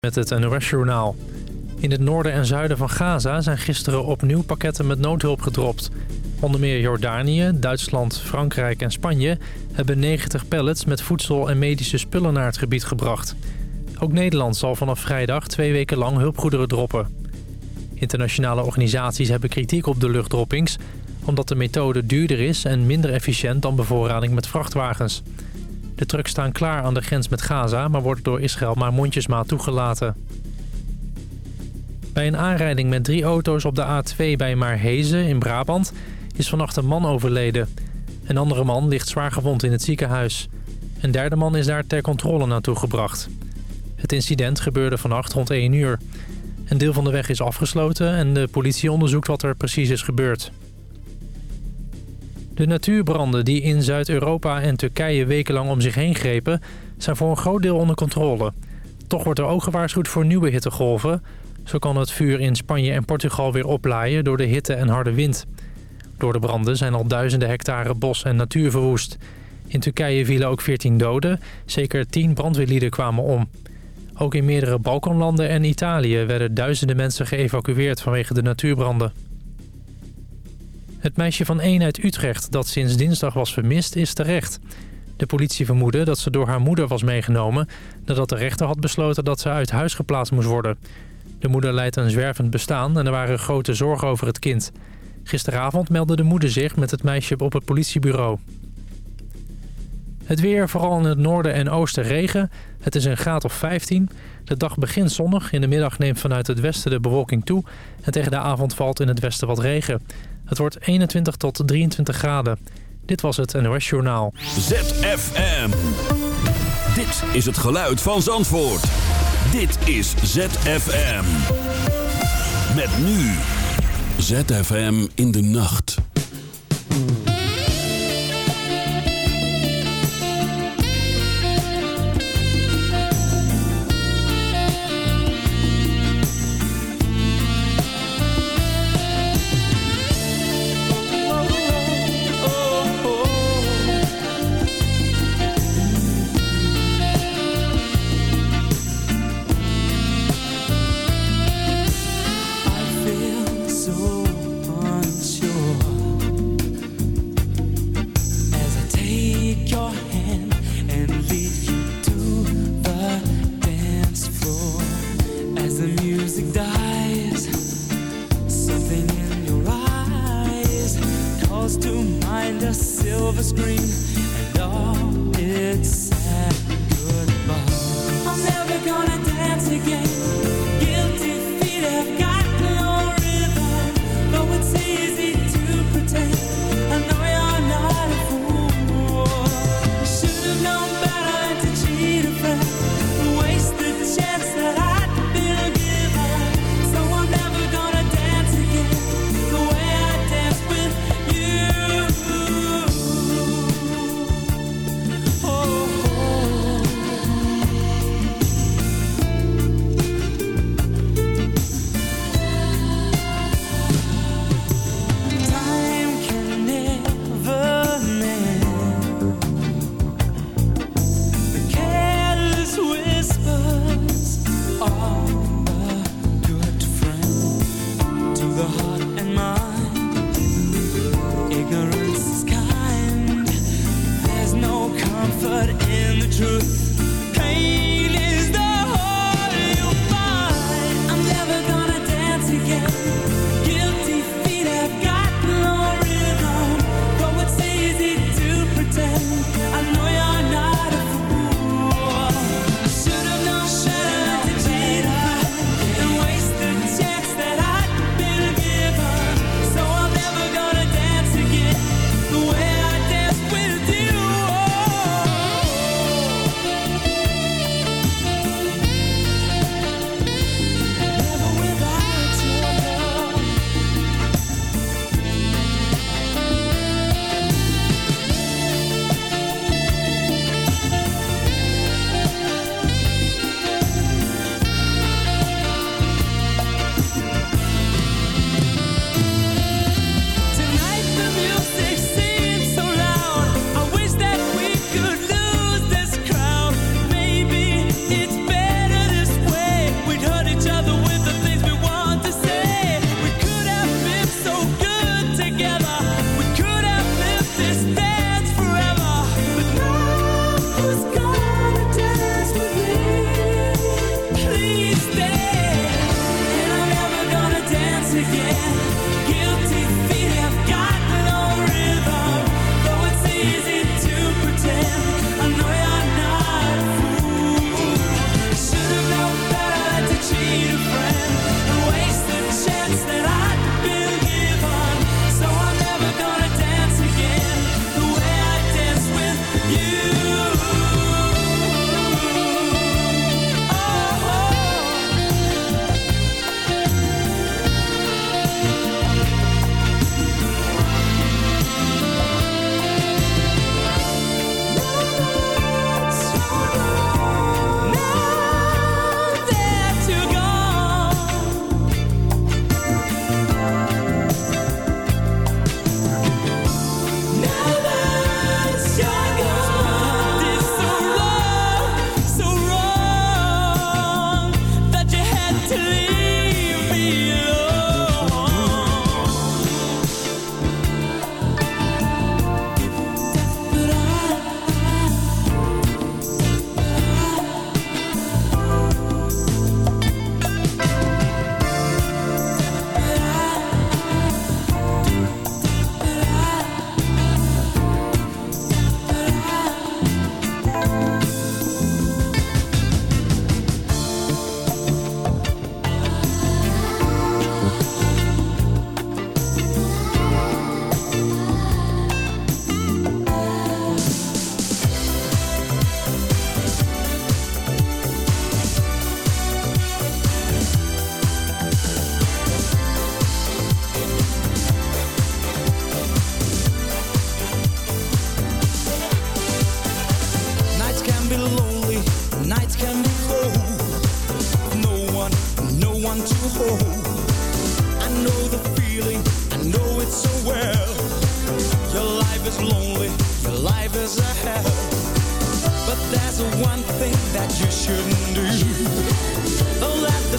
met het NOS-journaal. In het noorden en zuiden van Gaza zijn gisteren opnieuw pakketten met noodhulp gedropt. Onder meer Jordanië, Duitsland, Frankrijk en Spanje... hebben 90 pallets met voedsel en medische spullen naar het gebied gebracht. Ook Nederland zal vanaf vrijdag twee weken lang hulpgoederen droppen. Internationale organisaties hebben kritiek op de luchtdroppings... omdat de methode duurder is en minder efficiënt dan bevoorrading met vrachtwagens... De trucks staan klaar aan de grens met Gaza, maar worden door Israël maar mondjesmaat toegelaten. Bij een aanrijding met drie auto's op de A2 bij Maarhezen in Brabant is vannacht een man overleden. Een andere man ligt zwaargewond in het ziekenhuis. Een derde man is daar ter controle naartoe gebracht. Het incident gebeurde vannacht rond 1 uur. Een deel van de weg is afgesloten en de politie onderzoekt wat er precies is gebeurd. De natuurbranden die in Zuid-Europa en Turkije wekenlang om zich heen grepen... zijn voor een groot deel onder controle. Toch wordt er ook gewaarschuwd voor nieuwe hittegolven. Zo kan het vuur in Spanje en Portugal weer oplaaien door de hitte en harde wind. Door de branden zijn al duizenden hectare bos en natuur verwoest. In Turkije vielen ook 14 doden. Zeker 10 brandweerlieden kwamen om. Ook in meerdere Balkanlanden en Italië werden duizenden mensen geëvacueerd vanwege de natuurbranden. Het meisje van 1 uit Utrecht dat sinds dinsdag was vermist is terecht. De politie vermoedde dat ze door haar moeder was meegenomen... nadat de rechter had besloten dat ze uit huis geplaatst moest worden. De moeder leidt een zwervend bestaan en er waren grote zorgen over het kind. Gisteravond meldde de moeder zich met het meisje op het politiebureau. Het weer, vooral in het noorden en oosten regen. Het is een graad of 15. De dag begint zonnig. In de middag neemt vanuit het westen de bewolking toe. En tegen de avond valt in het westen wat regen. Het wordt 21 tot 23 graden. Dit was het NOS Journaal. ZFM. Dit is het geluid van Zandvoort. Dit is ZFM. Met nu. ZFM in de nacht.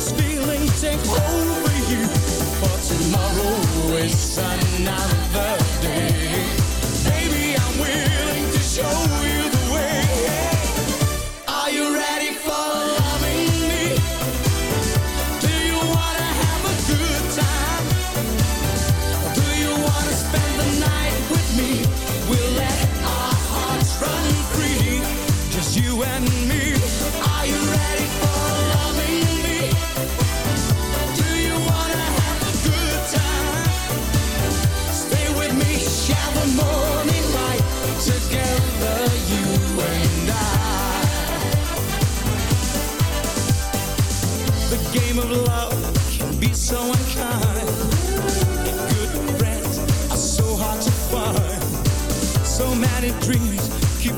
this feeling take over you. For tomorrow is another day.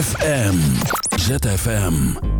ZFM. ZFM.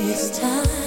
it's time.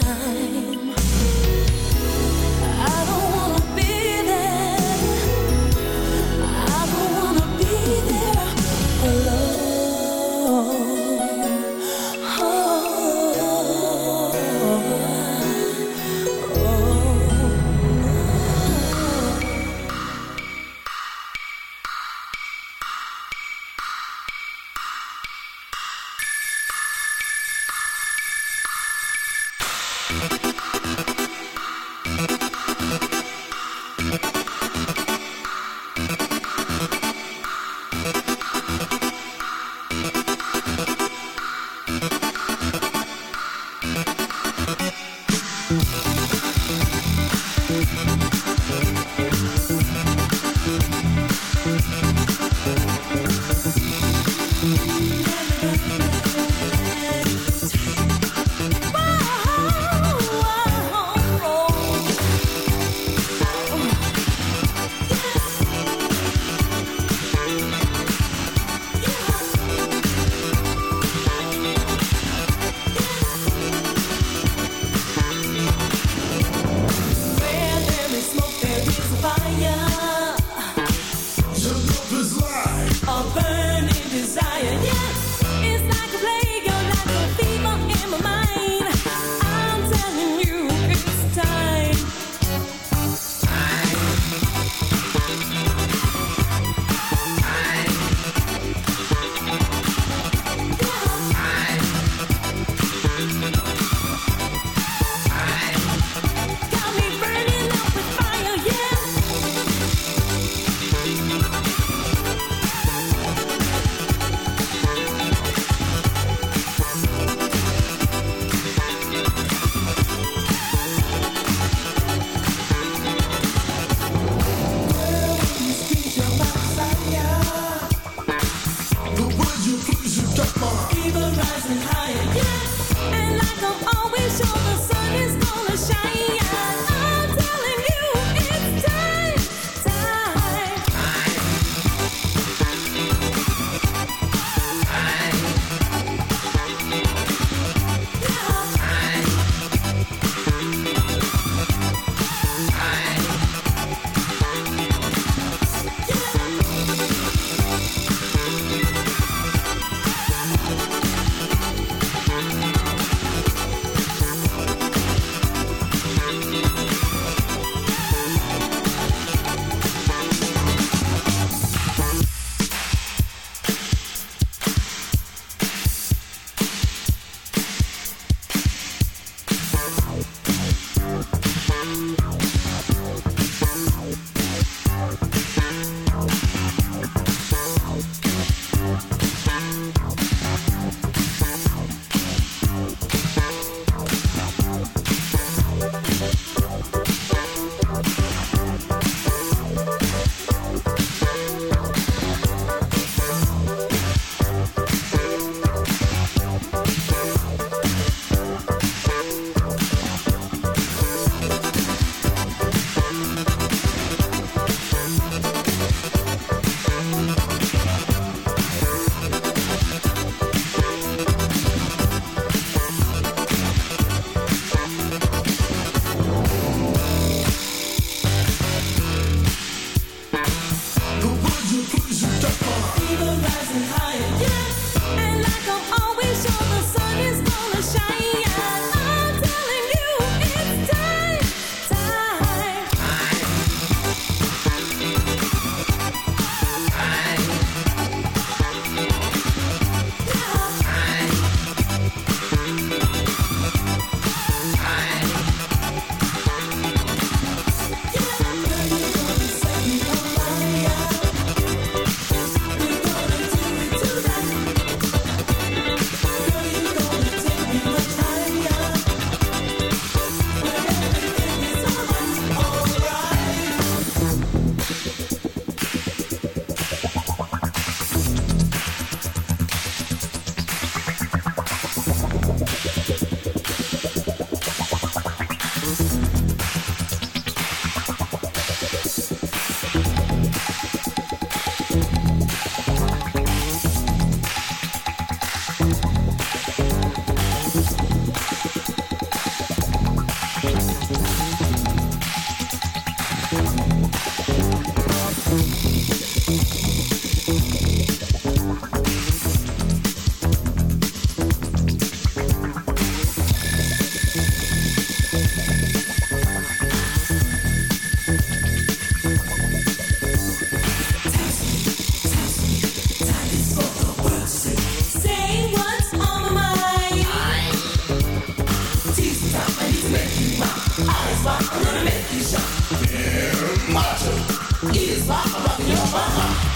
Wat ik bedoel. Maar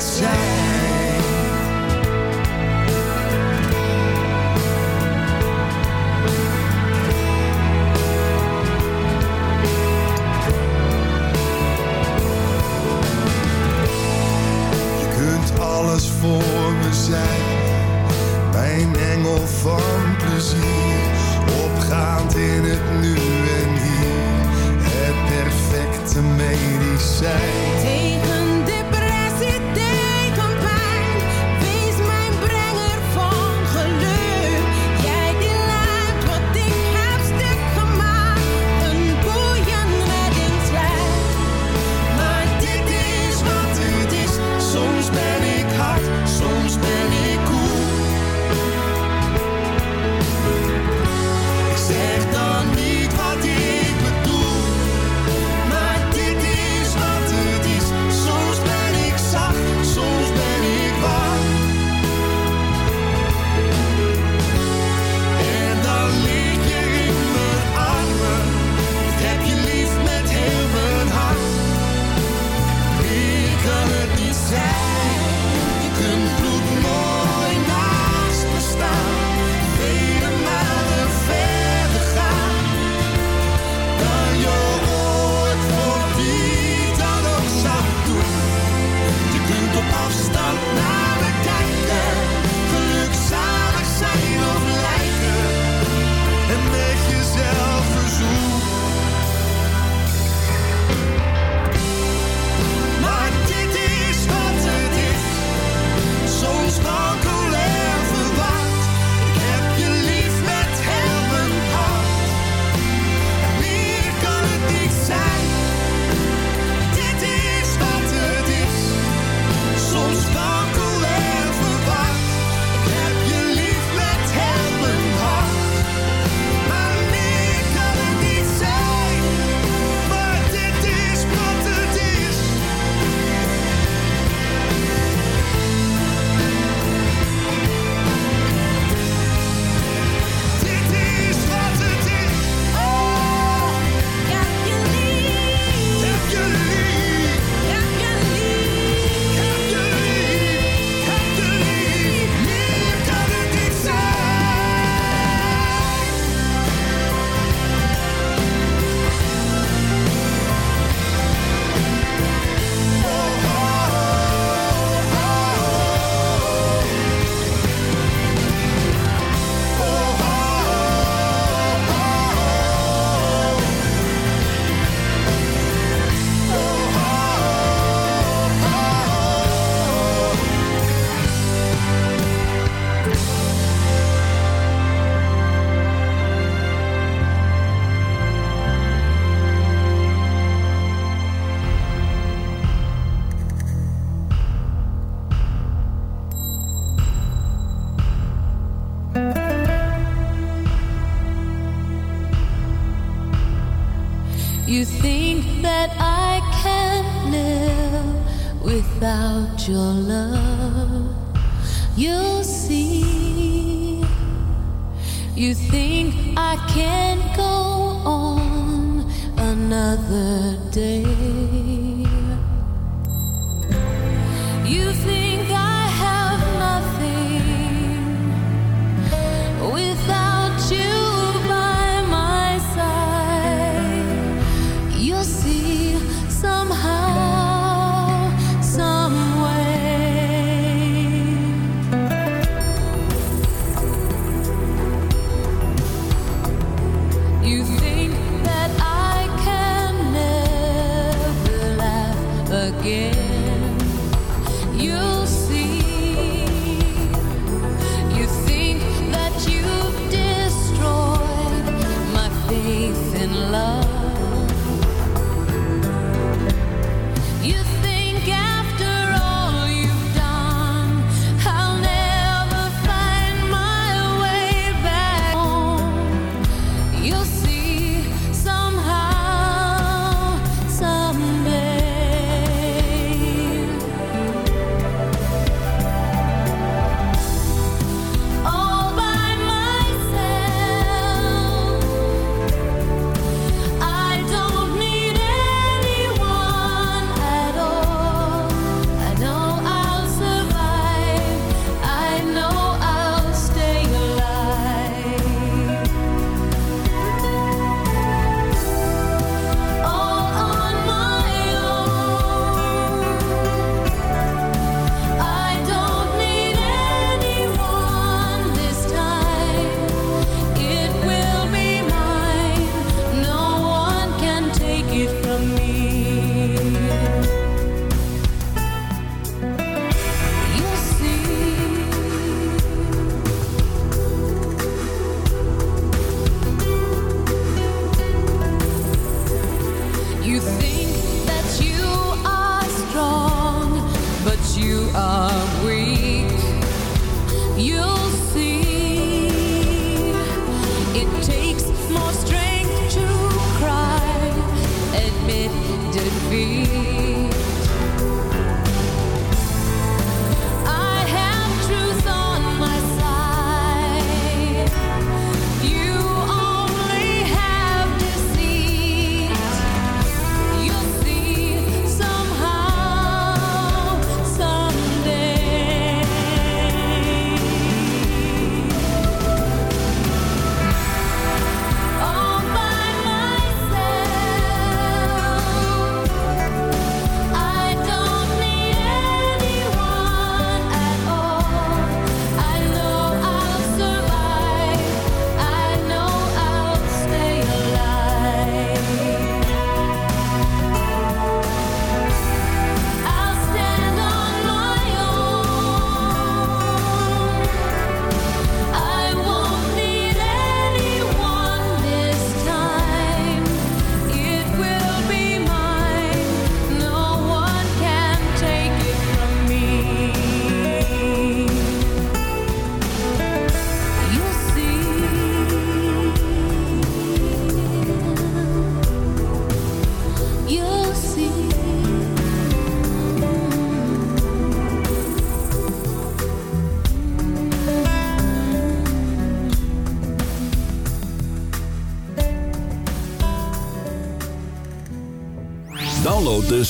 dit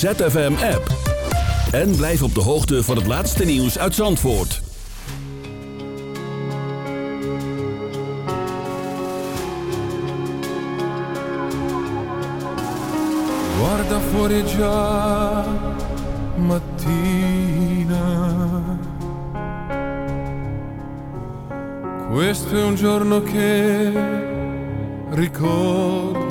ZFM-app. En blijf op de hoogte van het laatste nieuws uit Zandvoort. Guarda fuori già mattina Questo è un giorno che ricorderai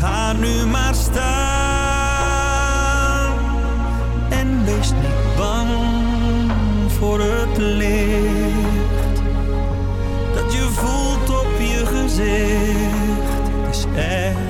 Ga nu maar staan en wees niet bang voor het licht dat je voelt op je gezicht. Het is echt.